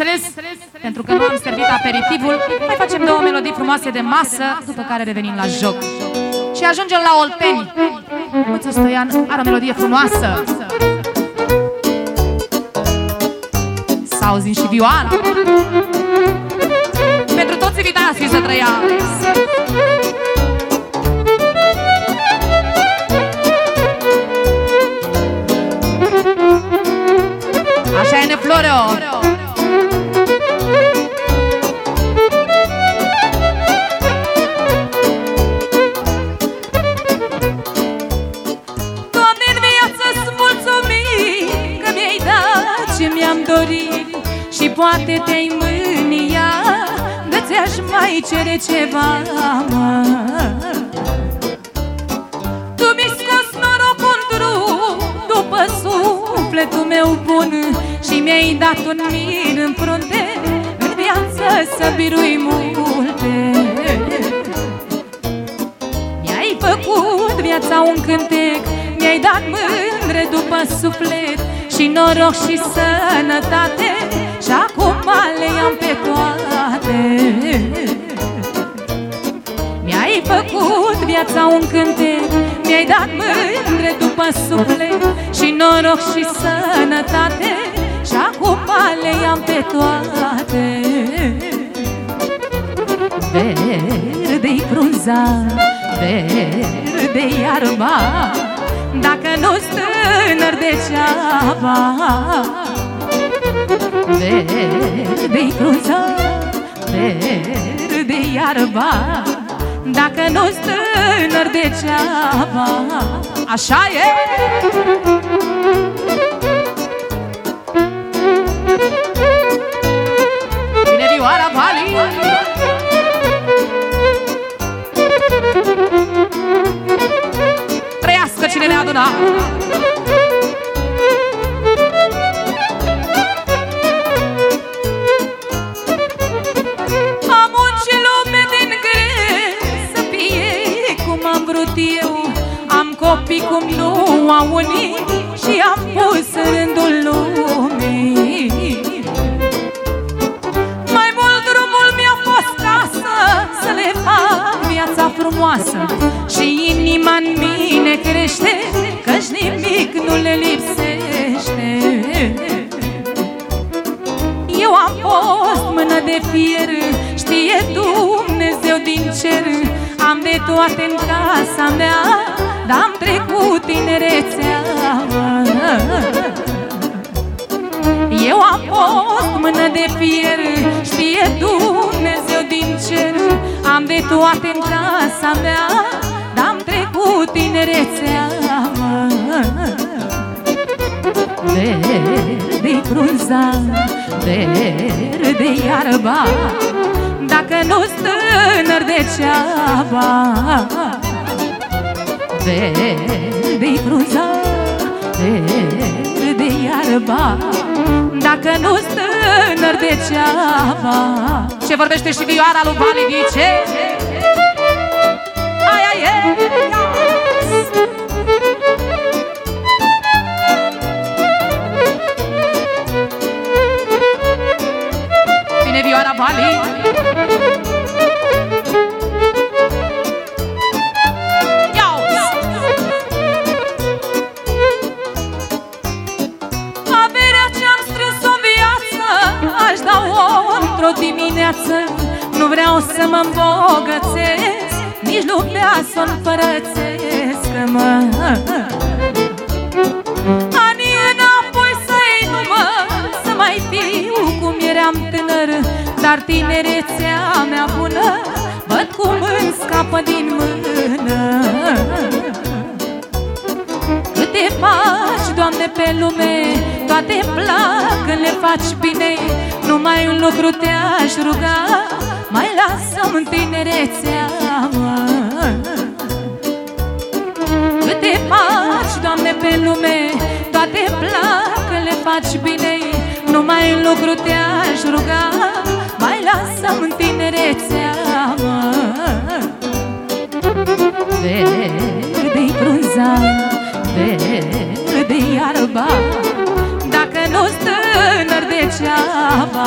bineînțeles, pentru că nu am servit aperitivul, mai facem două melodii frumoase de masă, după care revenim la joc. Și ajungem la Olteni. Măță Stoian are o melodie frumoasă. Să auzim și vioara. Pentru toți invitații să trăiască. Așa e Nefloreo Doamne, poate te-ai mânia Că ți-aș mai cere ceva, mă. Tu mi-ai scos norocul în drum După sufletul meu bun Și mi-ai dat un mir în frunte În viață să birui multe. Mi-ai făcut viața un cântec Mi-ai dat mândre după suflet Și noroc și sănătate Și acum le am pe toate. Mi-ai făcut viața un cântec Mi-ai dat mândre după suflet Și noroc și sănătate. Și acum le am pe toate. Verde-i frunza, verde iarba Dacă nu-s tânăr degeaba Verde-i frunza, verde iarba Dacă nu-s tânăr degeaba. Așa e. Vine vioara Vali. Trăiască cine le aduna copii cum nu au unii Și am pus în rândul lumii. Mai mult drumul mi-a fost casă Să le fac viața frumoasă. Și inima în mine crește Căci nimic nu le lipsește. Eu am fost mână de fier Știe Dumnezeu din cer. Am de toate în casa mea Dar am trecut tinerețea Eu am fost mână de fier Știe Dumnezeu din cer. Am de toate în casa mea Dar am trecut tinerețea Verde-i frunza, verde iarba Dacă nu-s tânăr degeaba Verde-i frunza, verde iarba. Dacă nu-s tânăr degeaba Ce vorbește și vioara lui Vali Dice Ai, ai, ai Vine vioara Vali într-o dimineață Nu vreau să mă îmbogățesc Nici lumea să-o împărățesc mă. Anii înapoi să-i număr Să mai fiu cum eram tânăr Dar tinerețea mea bună Văd cum îmi scapă din mână. Câte faci, Doamne, pe lume Toate plac când le faci bine Numai un lucru te-aș ruga Mai lasă-mi tinerețea, mă. Câte faci, Doamne, pe lume Toate plac când le faci bine. Numai un lucru te-aș ruga Mai lasă-mi tinerețea, mă. Verde-i frunza, verde degeaba